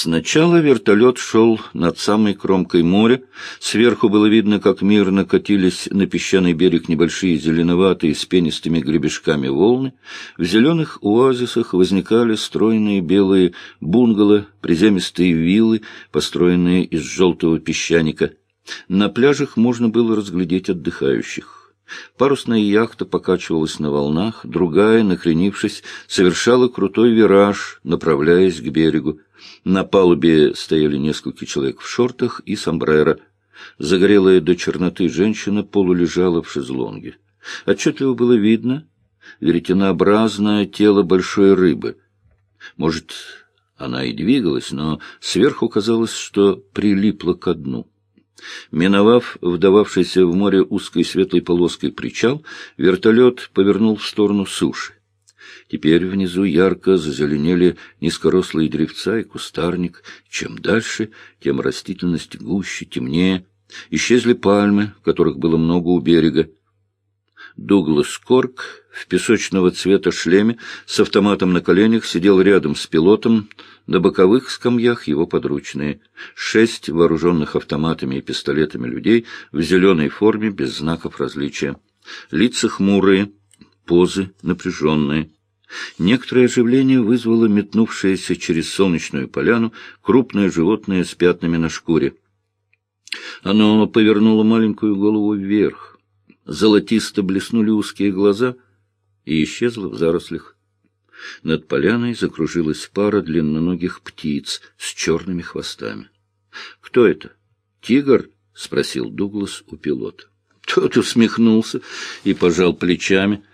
Сначала вертолет шел над самой кромкой моря. Сверху было видно, как мирно катились на песчаный берег небольшие зеленоватые с пенистыми гребешками волны. В зеленых оазисах возникали стройные белые бунгало, приземистые виллы, построенные из желтого песчаника. На пляжах можно было разглядеть отдыхающих. Парусная яхта покачивалась на волнах, другая, накренившись, совершала крутой вираж, направляясь к берегу. На палубе стояли несколько человек в шортах и сомбреро. Загорелая до черноты женщина полулежала в шезлонге. Отчетливо было видно веретенообразное тело большой рыбы. Может, она и двигалась, но сверху казалось, что прилипла ко дну. Миновав вдававшийся в море узкой светлой полоской причал, вертолет повернул в сторону суши. Теперь внизу ярко зазеленели низкорослые древца и кустарник. Чем дальше, тем растительность гуще, темнее. Исчезли пальмы, которых было много у берега. Дуглас Корк в песочного цвета шлеме с автоматом на коленях сидел рядом с пилотом, на боковых скамьях его подручные. Шесть вооруженных автоматами и пистолетами людей в зеленой форме без знаков различия. Лица хмурые, позы напряженные. Некоторое оживление вызвало метнувшееся через солнечную поляну крупное животное с пятнами на шкуре. Оно повернуло маленькую голову вверх. Золотисто блеснули узкие глаза и исчезло в зарослях. Над поляной закружилась пара длинноногих птиц с черными хвостами. — Кто это? Тигр? — спросил Дуглас у пилота. Тот усмехнулся и пожал плечами —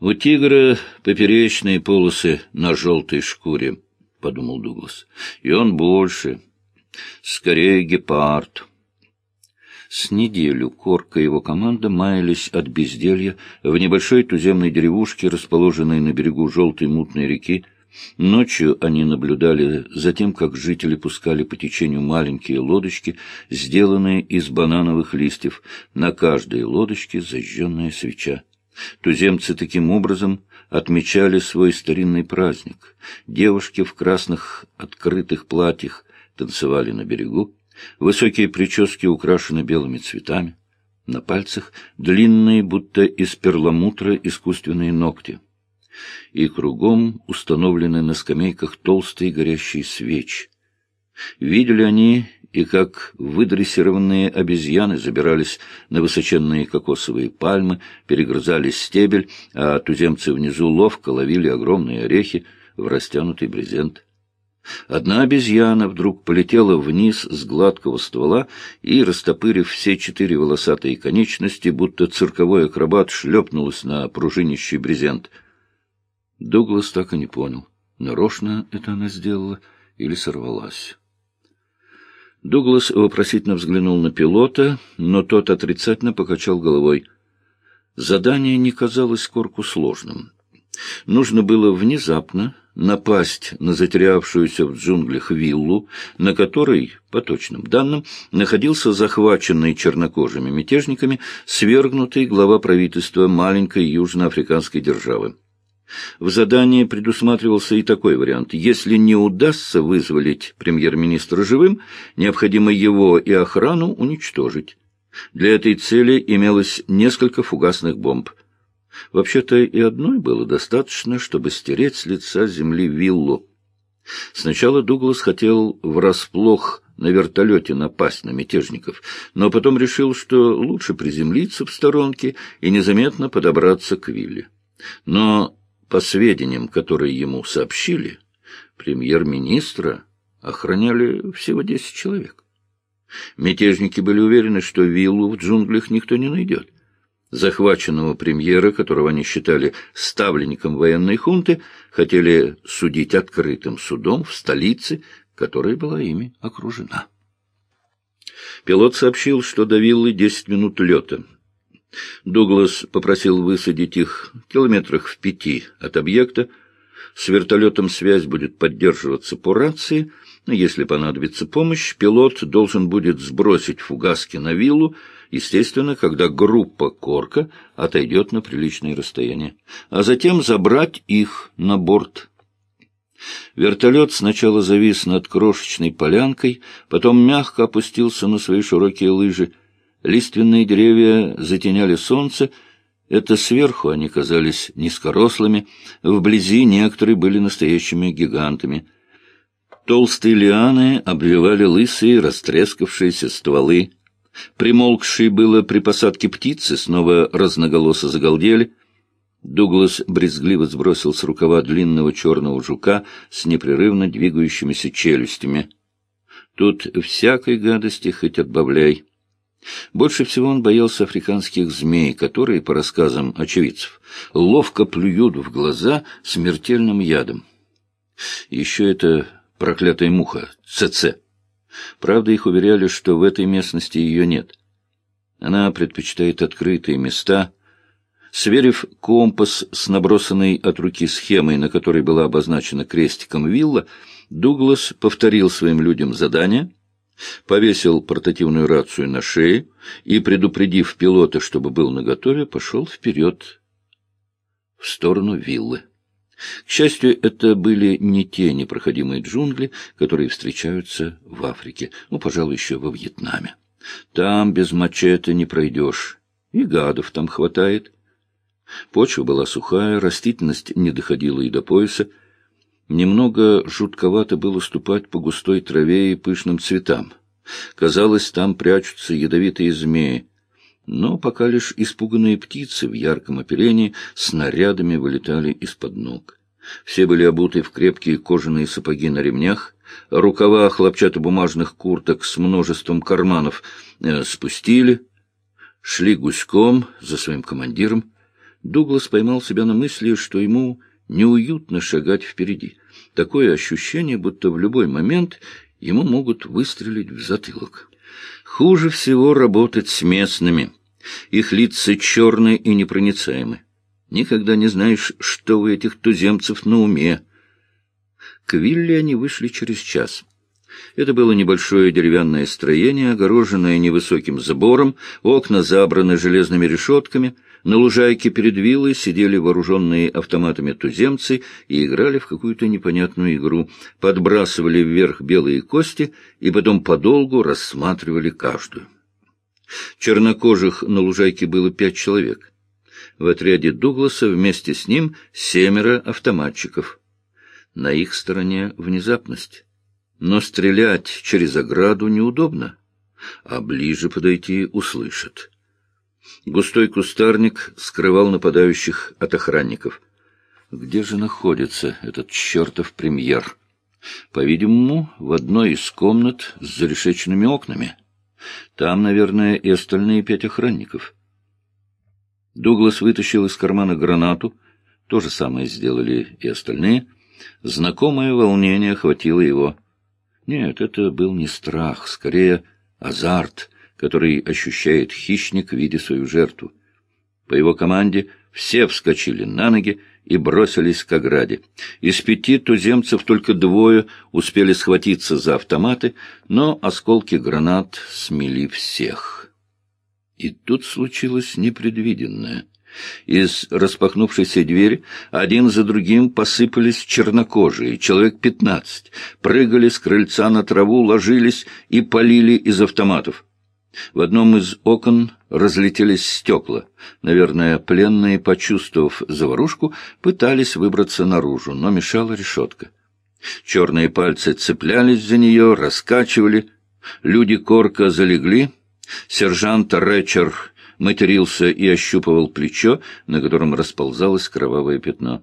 у тигра поперечные полосы на желтой шкуре, — подумал Дуглас. И он больше. Скорее гепард. С неделю Корка и его команда маялись от безделья в небольшой туземной деревушке, расположенной на берегу желтой мутной реки. Ночью они наблюдали за тем, как жители пускали по течению маленькие лодочки, сделанные из банановых листьев. На каждой лодочке зажженная свеча. Туземцы таким образом отмечали свой старинный праздник. Девушки в красных открытых платьях танцевали на берегу, высокие прически украшены белыми цветами, на пальцах длинные, будто из перламутра, искусственные ногти. И кругом установлены на скамейках толстые горящие свечи. Видели они и как выдрессированные обезьяны забирались на высоченные кокосовые пальмы, перегрызали стебель, а туземцы внизу ловко ловили огромные орехи в растянутый брезент. Одна обезьяна вдруг полетела вниз с гладкого ствола и, растопырив все четыре волосатые конечности, будто цирковой акробат шлепнулась на пружинищий брезент. Дуглас так и не понял, нарочно это она сделала или сорвалась. Дуглас вопросительно взглянул на пилота, но тот отрицательно покачал головой. Задание не казалось Корку сложным. Нужно было внезапно напасть на затерявшуюся в джунглях виллу, на которой, по точным данным, находился захваченный чернокожими мятежниками свергнутый глава правительства маленькой южноафриканской державы. В задании предусматривался и такой вариант. Если не удастся вызволить премьер-министра живым, необходимо его и охрану уничтожить. Для этой цели имелось несколько фугасных бомб. Вообще-то и одной было достаточно, чтобы стереть с лица земли виллу. Сначала Дуглас хотел врасплох на вертолете напасть на мятежников, но потом решил, что лучше приземлиться в сторонке и незаметно подобраться к вилле. Но по сведениям, которые ему сообщили, премьер-министра охраняли всего десять человек. Мятежники были уверены, что виллу в джунглях никто не найдет. Захваченного премьера, которого они считали ставленником военной хунты, хотели судить открытым судом в столице, которая была ими окружена. Пилот сообщил, что до виллы десять минут лета. Дуглас попросил высадить их километрах в пяти от объекта. С вертолетом связь будет поддерживаться по рации. Если понадобится помощь, пилот должен будет сбросить фугаски на виллу, естественно, когда группа «Корка» отойдет на приличное расстояние, а затем забрать их на борт. Вертолет сначала завис над крошечной полянкой, потом мягко опустился на свои широкие лыжи. Лиственные деревья затеняли солнце, это сверху они казались низкорослыми, вблизи некоторые были настоящими гигантами. Толстые лианы обвивали лысые, растрескавшиеся стволы. Примолкшие было при посадке птицы снова разноголосо загалдели. Дуглас брезгливо сбросил с рукава длинного черного жука с непрерывно двигающимися челюстями. Тут всякой гадости хоть отбавляй. Больше всего он боялся африканских змей, которые, по рассказам очевидцев, ловко плюют в глаза смертельным ядом. Еще это проклятая муха, ЦЦ. Правда, их уверяли, что в этой местности ее нет. Она предпочитает открытые места. Сверив компас с набросанной от руки схемой, на которой была обозначена крестиком вилла, Дуглас повторил своим людям задание, повесил портативную рацию на шее и, предупредив пилота, чтобы был наготове, пошел вперед в сторону виллы. К счастью, это были не те непроходимые джунгли, которые встречаются в Африке, ну, пожалуй, еще во Вьетнаме. Там без мачете не пройдешь, и гадов там хватает. Почва была сухая, растительность не доходила и до пояса. Немного жутковато было ступать по густой траве и пышным цветам. Казалось, там прячутся ядовитые змеи, но пока лишь испуганные птицы в ярком оперении снарядами вылетали из-под ног. Все были обуты в крепкие кожаные сапоги на ремнях, рукава хлопчатобумажных курток с множеством карманов э, спустили, шли гуськом за своим командиром. Дуглас поймал себя на мысли, что ему неуютно шагать впереди. Такое ощущение, будто в любой момент ему могут выстрелить в затылок. Хуже всего работать с местными — их лица черные и непроницаемы. Никогда не знаешь, что у этих туземцев на уме. К вилле они вышли через час. Это было небольшое деревянное строение, огороженное невысоким забором, окна забраны железными решетками. На лужайке перед виллой сидели вооруженные автоматами туземцы и играли в какую-то непонятную игру, подбрасывали вверх белые кости и потом подолгу рассматривали каждую. Чернокожих на лужайке было пять человек. В отряде Дугласа вместе с ним семеро автоматчиков. На их стороне внезапность. Но стрелять через ограду неудобно, а ближе подойти услышат. Густой кустарник скрывал нападающих от охранников. Где же находится этот чертов премьер? По-видимому, в одной из комнат с зарешеченными окнами. Там, наверное, и остальные пять охранников. Дуглас вытащил из кармана гранату. То же самое сделали и остальные. Знакомое волнение охватило его. Нет, это был не страх, скорее азарт, который ощущает хищник, видя свою жертву. По его команде все вскочили на ноги и бросились к ограде. Из пяти туземцев только двое успели схватиться за автоматы, но осколки гранат смели всех. И тут случилось непредвиденное. Из распахнувшейся двери один за другим посыпались чернокожие, человек пятнадцать, прыгали с крыльца на траву, ложились и полили из автоматов. В одном из окон разлетелись стекла. Наверное, пленные, почувствовав заварушку, пытались выбраться наружу, но мешала решетка. Черные пальцы цеплялись за нее, раскачивали. Люди корка залегли. Сержант Рэчер матерился и ощупывал плечо, на котором расползалось кровавое пятно.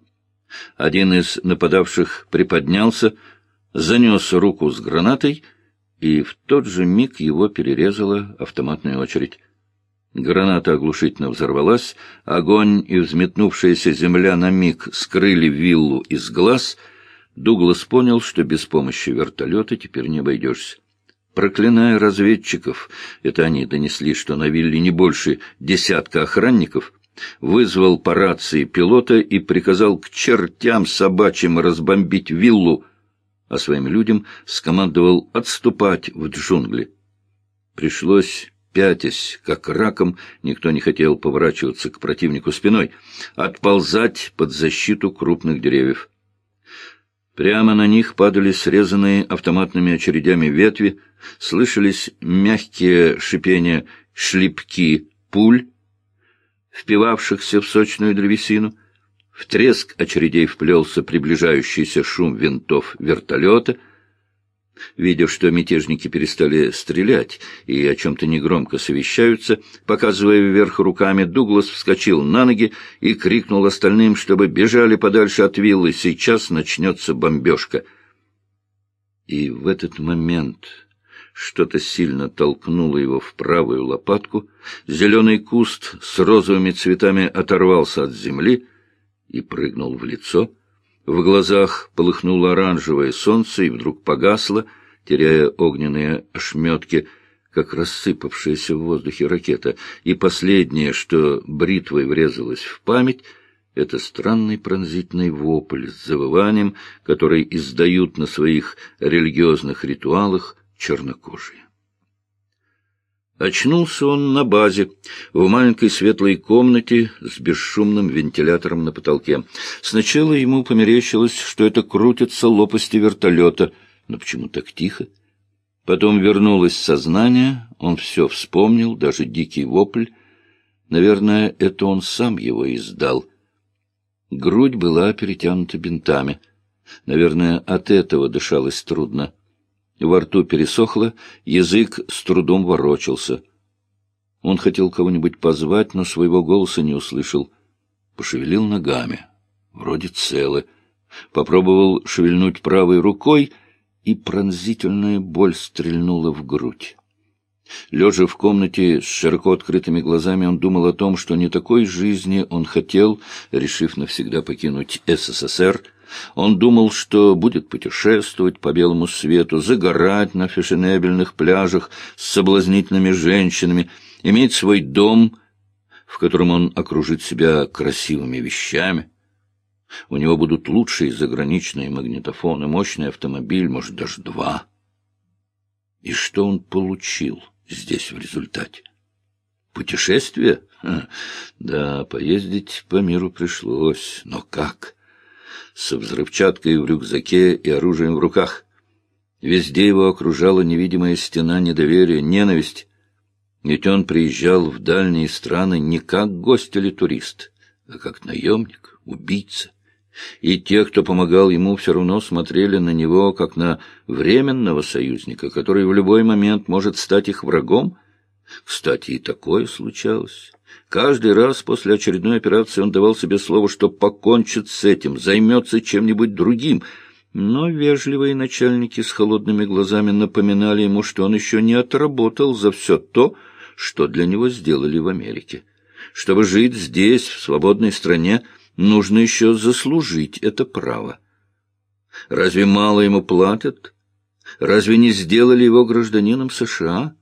Один из нападавших приподнялся, занес руку с гранатой — и в тот же миг его перерезала автоматная очередь. Граната оглушительно взорвалась, огонь и взметнувшаяся земля на миг скрыли виллу из глаз. Дуглас понял, что без помощи вертолета теперь не обойдешься. Проклиная разведчиков, это они донесли, что на вилле не больше десятка охранников, вызвал по рации пилота и приказал к чертям собачьим разбомбить виллу, а своим людям скомандовал отступать в джунгли. Пришлось пятясь, как раком, никто не хотел поворачиваться к противнику спиной, отползать под защиту крупных деревьев. Прямо на них падали срезанные автоматными очередями ветви, слышались мягкие шипения шлепки пуль, впивавшихся в сочную древесину. В треск очередей вплелся приближающийся шум винтов вертолета — Видя, что мятежники перестали стрелять и о чем-то негромко совещаются, показывая вверх руками, Дуглас вскочил на ноги и крикнул остальным, чтобы бежали подальше от виллы. Сейчас начнется бомбежка. И в этот момент что-то сильно толкнуло его в правую лопатку. Зеленый куст с розовыми цветами оторвался от земли и прыгнул в лицо — в глазах полыхнуло оранжевое солнце и вдруг погасло, теряя огненные ошметки, как рассыпавшаяся в воздухе ракета. И последнее, что бритвой врезалось в память, это странный пронзительный вопль с завыванием, который издают на своих религиозных ритуалах чернокожие. Очнулся он на базе, в маленькой светлой комнате с бесшумным вентилятором на потолке. Сначала ему померещилось, что это крутятся лопасти вертолета, но почему так тихо? Потом вернулось сознание, он все вспомнил, даже дикий вопль. Наверное, это он сам его издал. Грудь была перетянута бинтами. Наверное, от этого дышалось трудно. Во рту пересохло, язык с трудом ворочался. Он хотел кого-нибудь позвать, но своего голоса не услышал. Пошевелил ногами. Вроде целы. Попробовал шевельнуть правой рукой, и пронзительная боль стрельнула в грудь. Лежа в комнате с широко открытыми глазами, он думал о том, что не такой жизни он хотел, решив навсегда покинуть СССР — он думал, что будет путешествовать по белому свету, загорать на фешенебельных пляжах с соблазнительными женщинами, иметь свой дом, в котором он окружит себя красивыми вещами. У него будут лучшие заграничные магнитофоны, мощный автомобиль, может, даже два. И что он получил здесь в результате? Путешествие? Да, поездить по миру пришлось, но как? Со взрывчаткой в рюкзаке и оружием в руках. Везде его окружала невидимая стена недоверия, ненависть. Ведь он приезжал в дальние страны не как гость или турист, а как наемник, убийца. И те, кто помогал ему, все равно смотрели на него, как на временного союзника, который в любой момент может стать их врагом. Кстати, и такое случалось. Каждый раз после очередной операции он давал себе слово, что покончит с этим, займется чем-нибудь другим. Но вежливые начальники с холодными глазами напоминали ему, что он еще не отработал за все то, что для него сделали в Америке. Чтобы жить здесь, в свободной стране, нужно еще заслужить это право. Разве мало ему платят? Разве не сделали его гражданином США?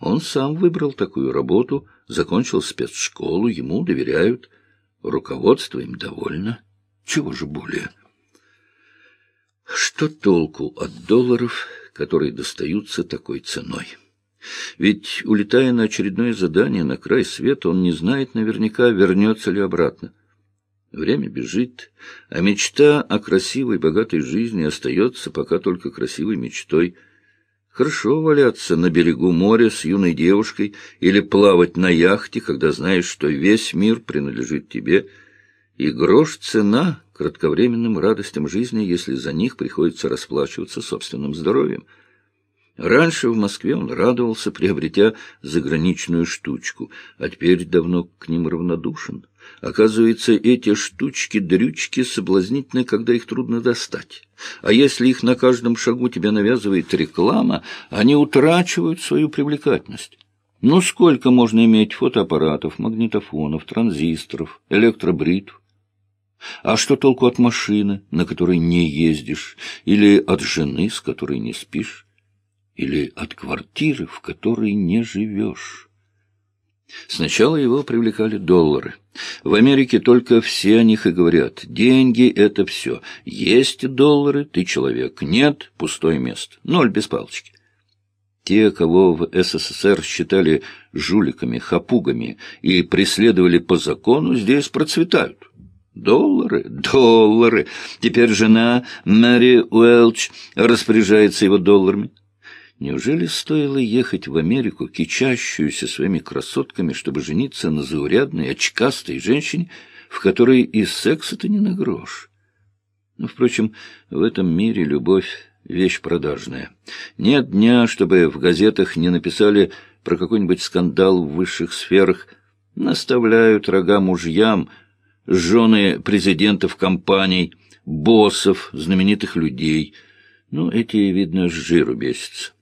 Он сам выбрал такую работу, закончил спецшколу, ему доверяют, руководство им довольно. Чего же более? Что толку от долларов, которые достаются такой ценой? Ведь, улетая на очередное задание на край света, он не знает наверняка, вернется ли обратно. Время бежит, а мечта о красивой, богатой жизни остается пока только красивой мечтой — Хорошо валяться на берегу моря с юной девушкой или плавать на яхте, когда знаешь, что весь мир принадлежит тебе, и грош цена кратковременным радостям жизни, если за них приходится расплачиваться собственным здоровьем. Раньше в Москве он радовался, приобретя заграничную штучку, а теперь давно к ним равнодушен. Оказывается, эти штучки-дрючки соблазнительны, когда их трудно достать. А если их на каждом шагу тебя навязывает реклама, они утрачивают свою привлекательность. Ну сколько можно иметь фотоаппаратов, магнитофонов, транзисторов, электробритв? А что толку от машины, на которой не ездишь, или от жены, с которой не спишь, или от квартиры, в которой не живешь? Сначала его привлекали доллары. В Америке только все о них и говорят. Деньги — это все. Есть доллары — ты человек. Нет — пустое место. Ноль без палочки. Те, кого в СССР считали жуликами, хапугами и преследовали по закону, здесь процветают. Доллары, доллары. Теперь жена Мэри Уэлч распоряжается его долларами. Неужели стоило ехать в Америку, кичащуюся своими красотками, чтобы жениться на заурядной, очкастой женщине, в которой и секса-то не на грош? Но, ну, впрочем, в этом мире любовь — вещь продажная. Нет дня, чтобы в газетах не написали про какой-нибудь скандал в высших сферах, наставляют рога мужьям, жены президентов компаний, боссов, знаменитых людей. Ну, эти, видно, с жиру бесятся.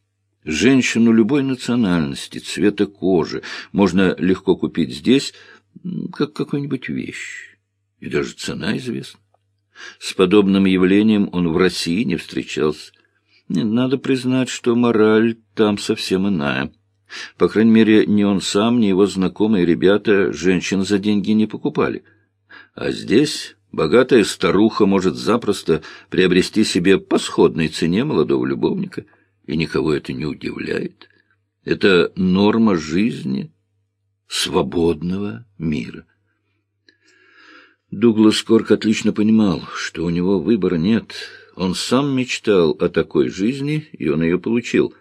Женщину любой национальности, цвета кожи можно легко купить здесь, как какую-нибудь вещь. И даже цена известна. С подобным явлением он в России не встречался. Надо признать, что мораль там совсем иная. По крайней мере, ни он сам, ни его знакомые ребята женщин за деньги не покупали. А здесь богатая старуха может запросто приобрести себе по сходной цене молодого любовника, и никого это не удивляет. Это норма жизни свободного мира. Дуглас Корк отлично понимал, что у него выбора нет. Он сам мечтал о такой жизни, и он ее получил.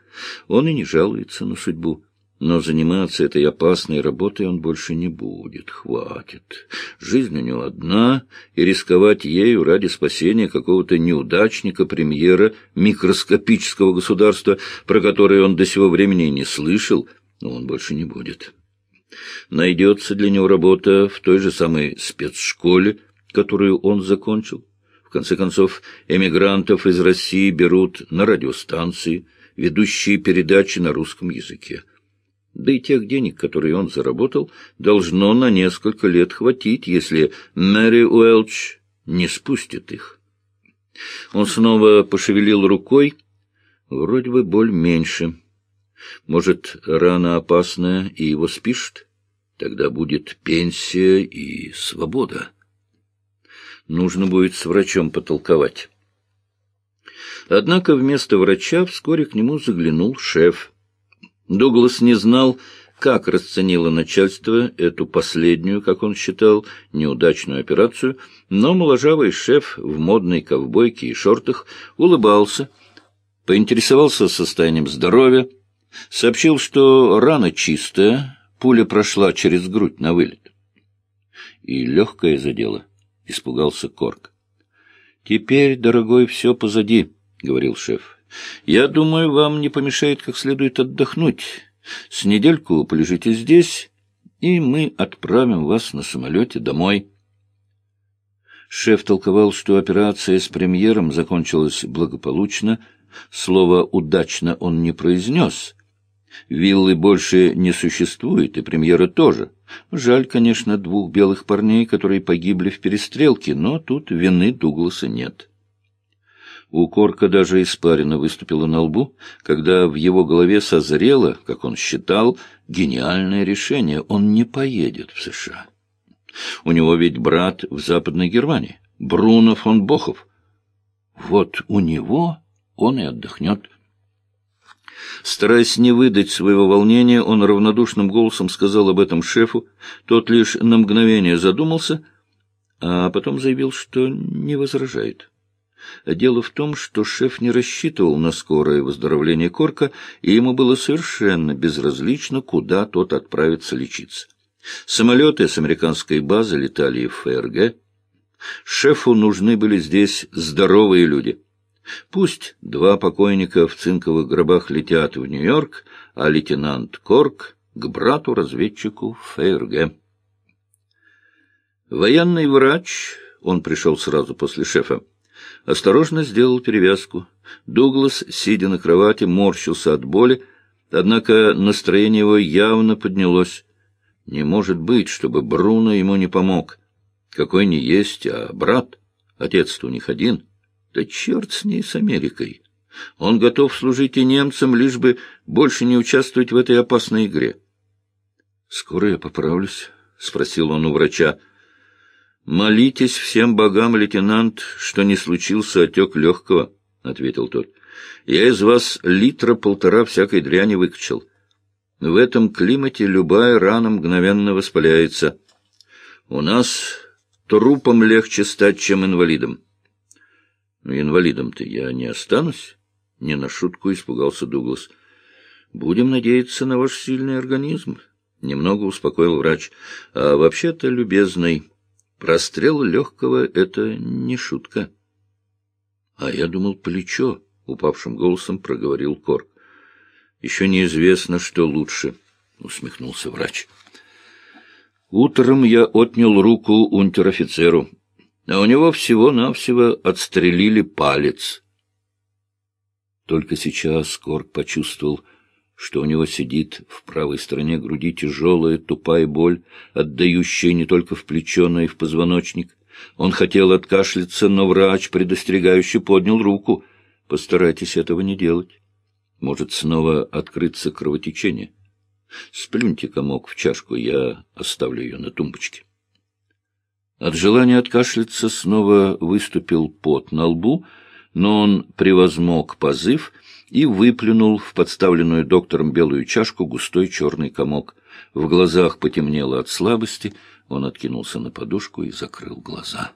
Он и не жалуется на судьбу. Но заниматься этой опасной работой он больше не будет. Хватит. Жизнь у него одна, и рисковать ею ради спасения какого-то неудачника, премьера микроскопического государства, про которое он до сего времени не слышал, он больше не будет. Найдется для него работа в той же самой спецшколе, которую он закончил. В конце концов, эмигрантов из России берут на радиостанции, ведущие передачи на русском языке. Да и тех денег, которые он заработал, должно на несколько лет хватить, если Мэри Уэлч не спустит их. Он снова пошевелил рукой. Вроде бы боль меньше. Может, рана опасная, и его спишет? Тогда будет пенсия и свобода. Нужно будет с врачом потолковать. Однако вместо врача вскоре к нему заглянул шеф. Дуглас не знал, как расценило начальство эту последнюю, как он считал, неудачную операцию, но моложавый шеф в модной ковбойке и шортах улыбался, поинтересовался состоянием здоровья, Сообщил, что рана чистая, пуля прошла через грудь на вылет. И легкое задело, — испугался Корк. — Теперь, дорогой, все позади, — говорил шеф. — Я думаю, вам не помешает как следует отдохнуть. С недельку полежите здесь, и мы отправим вас на самолете домой. Шеф толковал, что операция с премьером закончилась благополучно. Слово «удачно» он не произнес, Виллы больше не существует, и премьера тоже. Жаль, конечно, двух белых парней, которые погибли в перестрелке, но тут вины Дугласа нет. У Корка даже испарина выступила на лбу, когда в его голове созрело, как он считал, гениальное решение. Он не поедет в США. У него ведь брат в Западной Германии, Бруно фон Бохов. Вот у него он и отдохнет. Стараясь не выдать своего волнения, он равнодушным голосом сказал об этом шефу. Тот лишь на мгновение задумался, а потом заявил, что не возражает. Дело в том, что шеф не рассчитывал на скорое выздоровление Корка, и ему было совершенно безразлично, куда тот отправится лечиться. Самолеты с американской базы летали в ФРГ. Шефу нужны были здесь здоровые люди — Пусть два покойника в цинковых гробах летят в Нью-Йорк, а лейтенант Корк — к брату-разведчику ФРГ. Военный врач, он пришел сразу после шефа, осторожно сделал перевязку. Дуглас, сидя на кровати, морщился от боли, однако настроение его явно поднялось. Не может быть, чтобы Бруно ему не помог. Какой не есть, а брат. Отец-то у них один. Да черт с ней, с Америкой. Он готов служить и немцам, лишь бы больше не участвовать в этой опасной игре. — Скоро я поправлюсь, — спросил он у врача. — Молитесь всем богам, лейтенант, что не случился отек легкого, — ответил тот. — Я из вас литра полтора всякой дряни выкачал. В этом климате любая рана мгновенно воспаляется. У нас Трупом легче стать, чем инвалидом. Ну, инвалидом-то я не останусь. Не на шутку испугался Дуглас. Будем надеяться на ваш сильный организм. Немного успокоил врач. А вообще-то, любезный, прострел легкого — это не шутка. А я думал, плечо, — упавшим голосом проговорил Корк. Еще неизвестно, что лучше, — усмехнулся врач. Утром я отнял руку унтер-офицеру, а у него всего-навсего отстрелили палец. Только сейчас Корк почувствовал, что у него сидит в правой стороне груди тяжелая, тупая боль, отдающая не только в плечо, но и в позвоночник. Он хотел откашляться, но врач, предостерегающе, поднял руку. «Постарайтесь этого не делать. Может снова открыться кровотечение. Сплюньте комок в чашку, я оставлю ее на тумбочке». От желания откашляться снова выступил пот на лбу, но он превозмог позыв — и выплюнул в подставленную доктором белую чашку густой черный комок. В глазах потемнело от слабости, он откинулся на подушку и закрыл глаза.